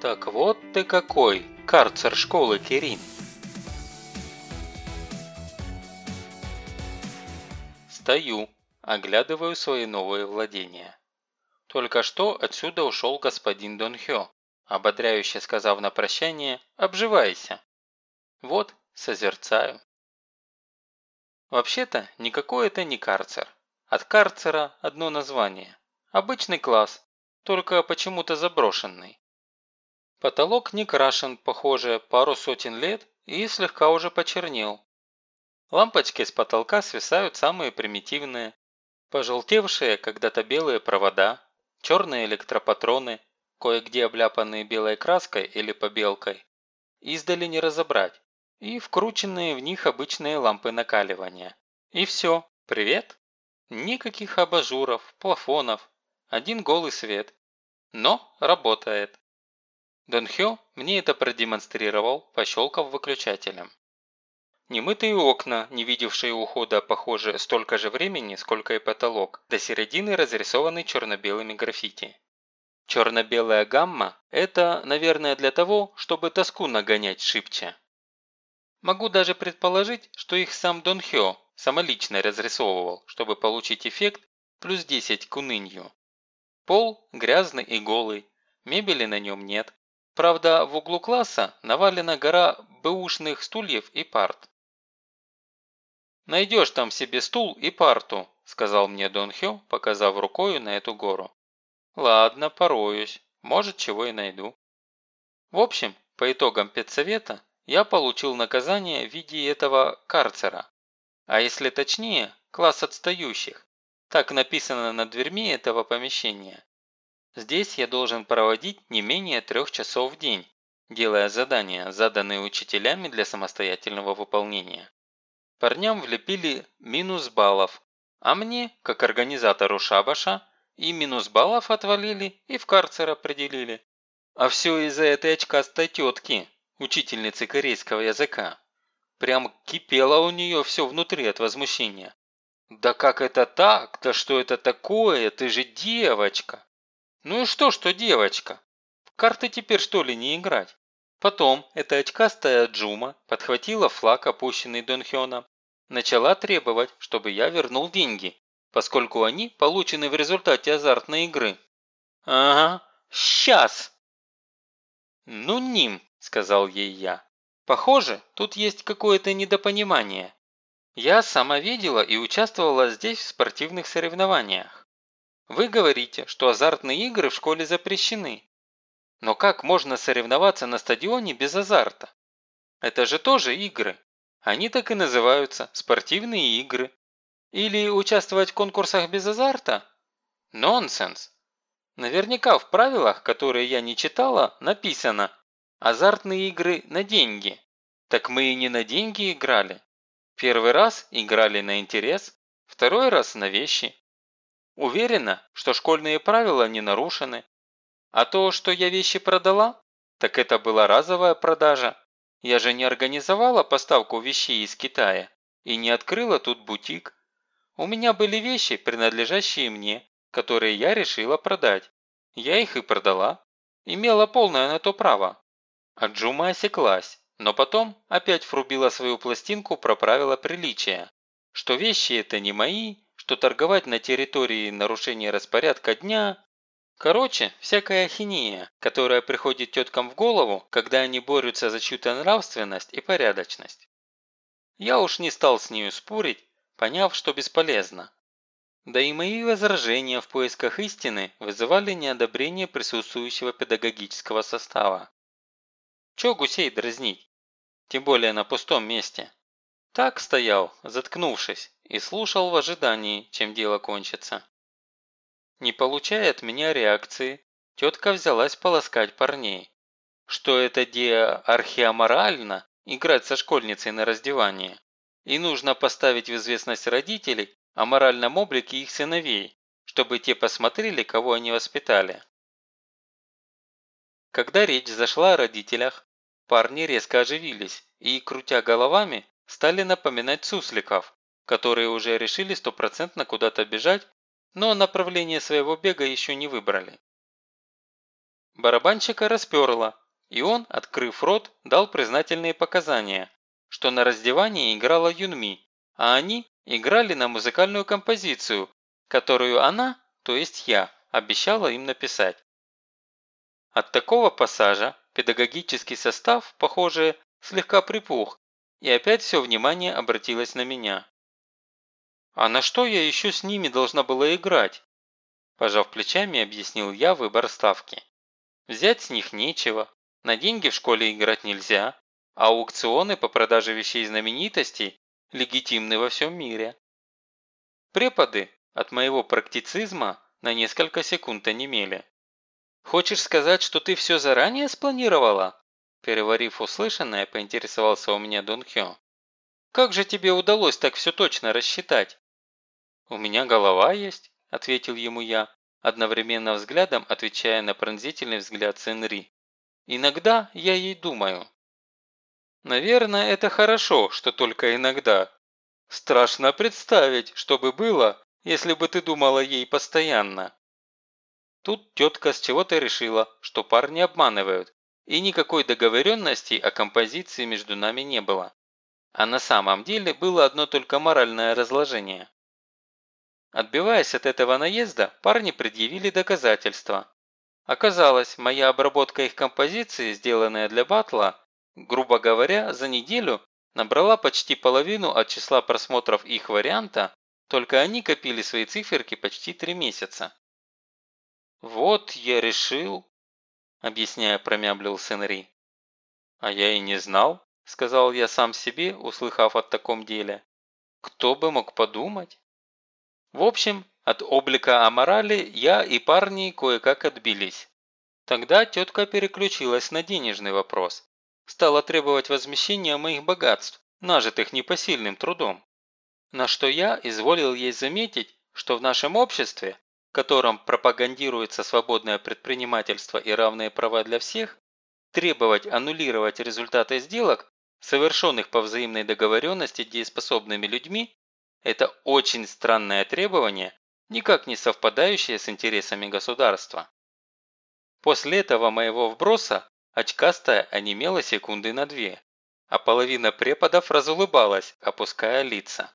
Так вот ты какой, карцер школы Кирин. Стою, оглядываю свои новые владения. Только что отсюда ушел господин Дон Хё, ободряюще сказав на прощание «обживайся». Вот, созерцаю. Вообще-то, никакой это не карцер. От карцера одно название. Обычный класс, только почему-то заброшенный. Потолок не крашен, похоже, пару сотен лет и слегка уже почернел. Лампочки с потолка свисают самые примитивные. Пожелтевшие когда-то белые провода, черные электропатроны, кое-где обляпанные белой краской или побелкой. Издали не разобрать. И вкрученные в них обычные лампы накаливания. И все, привет. Никаких абажуров, плафонов, один голый свет. Но работает. Дон Хё мне это продемонстрировал, пощелкав выключателем. Немытые окна, не видевшие ухода, похоже, столько же времени, сколько и потолок, до середины разрисованы черно-белыми граффити. Черно-белая гамма – это, наверное, для того, чтобы тоску нагонять шибче. Могу даже предположить, что их сам Дон Хё самолично разрисовывал, чтобы получить эффект плюс 10 к унынью. Пол грязный и голый, мебели на нем нет, Правда, в углу класса навалена гора бэушных стульев и парт. «Найдешь там себе стул и парту», – сказал мне Дон Хё, показав рукою на эту гору. «Ладно, пороюсь. Может, чего и найду». В общем, по итогам педсовета я получил наказание в виде этого карцера. А если точнее, класс отстающих. Так написано над дверьми этого помещения. Здесь я должен проводить не менее трех часов в день, делая задания, заданные учителями для самостоятельного выполнения. Парням влепили минус баллов, а мне, как организатору шабаша, и минус баллов отвалили, и в карцер определили. А все из-за этой очкастой тетки, учительницы корейского языка. Прям кипело у нее все внутри от возмущения. «Да как это так? Да что это такое? Ты же девочка!» Ну и что, что девочка? В карты теперь что ли не играть? Потом эта очкастая Джума подхватила флаг, опущенный Дон Хёном, начала требовать, чтобы я вернул деньги, поскольку они получены в результате азартной игры. «Ага, сейчас!» «Ну, Ним», – сказал ей я. «Похоже, тут есть какое-то недопонимание. Я сама видела и участвовала здесь в спортивных соревнованиях. Вы говорите, что азартные игры в школе запрещены. Но как можно соревноваться на стадионе без азарта? Это же тоже игры. Они так и называются – спортивные игры. Или участвовать в конкурсах без азарта? Нонсенс. Наверняка в правилах, которые я не читала, написано «азартные игры на деньги». Так мы и не на деньги играли. Первый раз играли на интерес, второй раз на вещи. Уверена, что школьные правила не нарушены. А то, что я вещи продала, так это была разовая продажа. Я же не организовала поставку вещей из Китая и не открыла тут бутик. У меня были вещи, принадлежащие мне, которые я решила продать. Я их и продала. Имела полное на то право. А Джума осеклась, но потом опять врубила свою пластинку про правила приличия. Что вещи это не мои, что торговать на территории нарушения распорядка дня Короче, всякая ахинея, которая приходит теткам в голову, когда они борются за чью-то нравственность и порядочность. Я уж не стал с нею спорить, поняв, что бесполезно. Да и мои возражения в поисках истины вызывали неодобрение присутствующего педагогического состава. Чё гусей дразнить? Тем более на пустом месте. Так стоял, заткнувшись, и слушал в ожидании, чем дело кончится. Не получая от меня реакции, тетка взялась полоскать парней. Что это де архиаморально играть со школьницей на раздевание. И нужно поставить в известность родителей о моральном облике их сыновей, чтобы те посмотрели, кого они воспитали. Когда речь зашла о родителях, парни резко оживились и, крутя головами, стали напоминать сусликов, которые уже решили стопроцентно куда-то бежать, но направление своего бега еще не выбрали. барабанщика расперло, и он, открыв рот, дал признательные показания, что на раздевании играла Юнми, а они играли на музыкальную композицию, которую она, то есть я, обещала им написать. От такого пассажа педагогический состав, похоже, слегка припух, и опять все внимание обратилось на меня. «А на что я еще с ними должна была играть?» Пожав плечами, объяснил я выбор ставки. «Взять с них нечего, на деньги в школе играть нельзя, а аукционы по продаже вещей знаменитостей легитимны во всем мире». Преподы от моего практицизма на несколько секунд онемели. «Хочешь сказать, что ты все заранее спланировала?» Переварив услышанное, поинтересовался у меня Дон Хё. «Как же тебе удалось так все точно рассчитать?» «У меня голова есть», – ответил ему я, одновременно взглядом отвечая на пронзительный взгляд Сенри. «Иногда я ей думаю». «Наверное, это хорошо, что только иногда. Страшно представить, что бы было, если бы ты думала ей постоянно». Тут тетка с чего-то решила, что парни обманывают, и никакой договоренности о композиции между нами не было. А на самом деле было одно только моральное разложение. Отбиваясь от этого наезда, парни предъявили доказательства. Оказалось, моя обработка их композиции, сделанная для батла, грубо говоря, за неделю набрала почти половину от числа просмотров их варианта, только они копили свои циферки почти три месяца. «Вот я решил», – объясняя, промямлил Сенри. «А я и не знал», – сказал я сам себе, услыхав о таком деле. «Кто бы мог подумать?» В общем, от облика аморали я и парни кое-как отбились. Тогда тетка переключилась на денежный вопрос. Стала требовать возмещения моих богатств, нажитых непосильным трудом. На что я изволил ей заметить, что в нашем обществе, котором пропагандируется свободное предпринимательство и равные права для всех, требовать аннулировать результаты сделок, совершенных по взаимной договоренности дееспособными людьми, это очень странное требование, никак не совпадающее с интересами государства. После этого моего вброса очкастая онемела секунды на две, а половина преподов разулыбалась, опуская лица.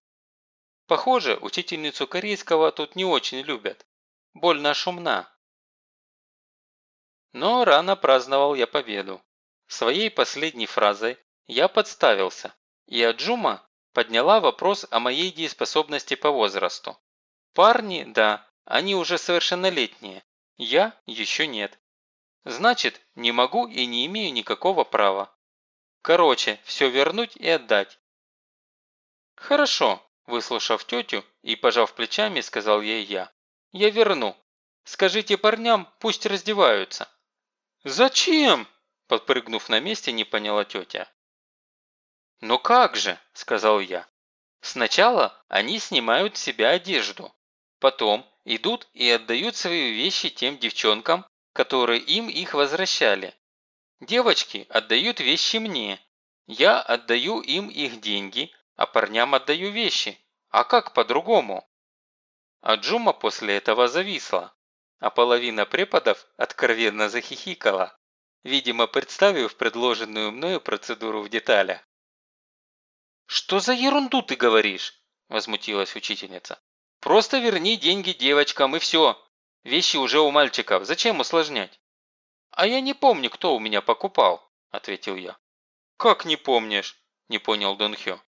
Похоже, учительницу корейского тут не очень любят. Больно шумна. Но рано праздновал я победу. Своей последней фразой я подставился, и Аджума подняла вопрос о моей дееспособности по возрасту. Парни, да, они уже совершеннолетние, я еще нет. Значит, не могу и не имею никакого права. Короче, все вернуть и отдать. Хорошо, выслушав тетю и пожав плечами, сказал ей я. Я верну. Скажите парням, пусть раздеваются. Зачем? Подпрыгнув на месте, не поняла тетя. «Но как же?» – сказал я. «Сначала они снимают с себя одежду. Потом идут и отдают свои вещи тем девчонкам, которые им их возвращали. Девочки отдают вещи мне. Я отдаю им их деньги, а парням отдаю вещи. А как по-другому?» А Джума после этого зависла, а половина преподов откровенно захихикала, видимо, представив предложенную мною процедуру в деталях. «Что за ерунду ты говоришь?» – возмутилась учительница. «Просто верни деньги девочкам и все. Вещи уже у мальчиков, зачем усложнять?» «А я не помню, кто у меня покупал», – ответил я. «Как не помнишь?» – не понял Дон Хё.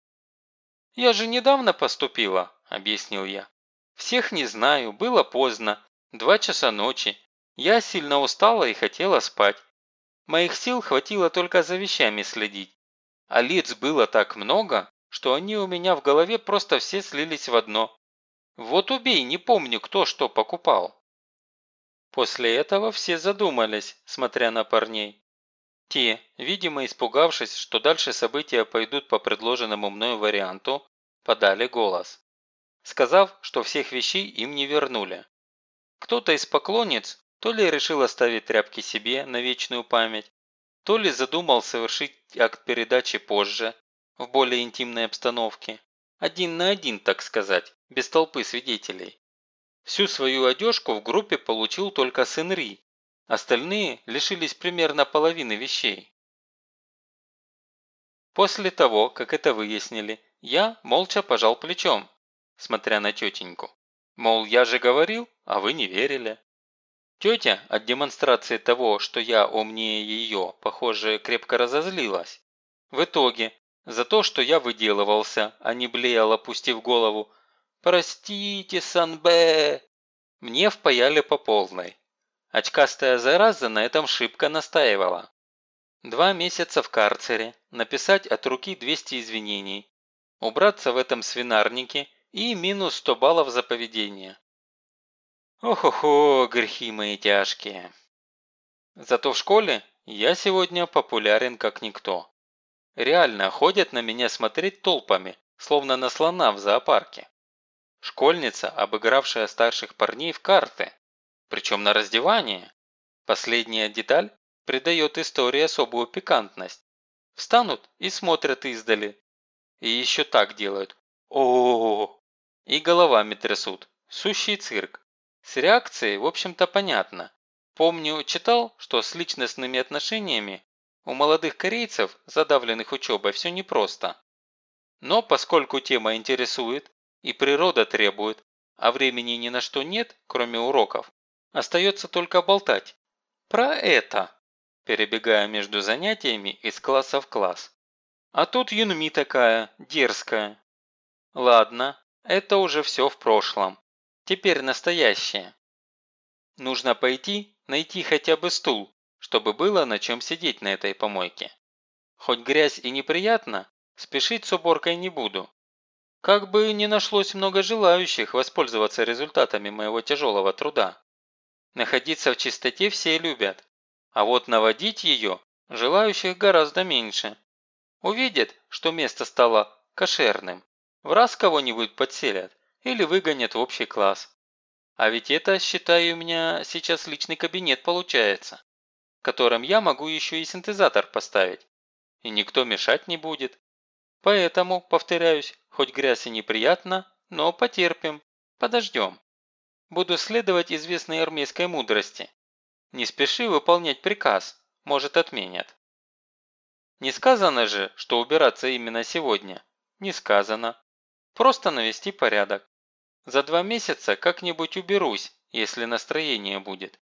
«Я же недавно поступила», – объяснил я. «Всех не знаю, было поздно, два часа ночи. Я сильно устала и хотела спать. Моих сил хватило только за вещами следить. А лиц было так много, что они у меня в голове просто все слились в одно. Вот убей, не помню, кто что покупал. После этого все задумались, смотря на парней. Те, видимо испугавшись, что дальше события пойдут по предложенному мною варианту, подали голос. Сказав, что всех вещей им не вернули. Кто-то из поклонниц то ли решил оставить тряпки себе на вечную память, то ли задумал совершить акт передачи позже, в более интимной обстановке. Один на один, так сказать, без толпы свидетелей. Всю свою одежку в группе получил только сын Ри, Остальные лишились примерно половины вещей. После того, как это выяснили, я молча пожал плечом, смотря на тетеньку. Мол, я же говорил, а вы не верили. Тетя от демонстрации того, что я умнее ее, похоже, крепко разозлилась. В итоге, за то, что я выделывался, а не блеял, опустив голову, «Простите, Санбе!» Мне впаяли по полной. Очкастая зараза на этом шибко настаивала. Два месяца в карцере, написать от руки 200 извинений, убраться в этом свинарнике и минус 100 баллов за поведение. Ох-охо, грехи мои тяжкие. Зато в школе я сегодня популярен как никто. Реально ходят на меня смотреть толпами, словно на слона в зоопарке. Школьница, обыгравшая старших парней в карты. Причем на раздевание. Последняя деталь придает истории особую пикантность. Встанут и смотрят издали. И еще так делают. о о, -о, И головами трясут. Сущий цирк. С реакцией, в общем-то, понятно. Помню, читал, что с личностными отношениями у молодых корейцев, задавленных учебой, все непросто. Но поскольку тема интересует и природа требует, а времени ни на что нет, кроме уроков, остается только болтать. Про это, перебегая между занятиями из класса в класс. А тут Юнми такая, дерзкая. Ладно, это уже все в прошлом. Теперь настоящее. Нужно пойти, найти хотя бы стул, чтобы было на чем сидеть на этой помойке. Хоть грязь и неприятно, спешить с уборкой не буду. Как бы не нашлось много желающих воспользоваться результатами моего тяжелого труда. Находиться в чистоте все любят, а вот наводить ее желающих гораздо меньше. Увидят, что место стало кошерным, в раз кого-нибудь подселят, или выгонят в общий класс. А ведь это, считаю, у меня сейчас личный кабинет получается, в котором я могу еще и синтезатор поставить. И никто мешать не будет. Поэтому, повторяюсь, хоть грязь и неприятно, но потерпим, подождем. Буду следовать известной армейской мудрости. Не спеши выполнять приказ, может отменят. Не сказано же, что убираться именно сегодня. Не сказано. Просто навести порядок. За два месяца как-нибудь уберусь, если настроение будет.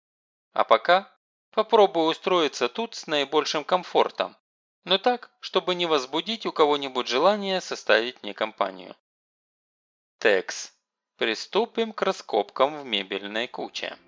А пока попробую устроиться тут с наибольшим комфортом. Но так, чтобы не возбудить у кого-нибудь желание составить мне компанию. Текс. Приступим к раскопкам в мебельной куче.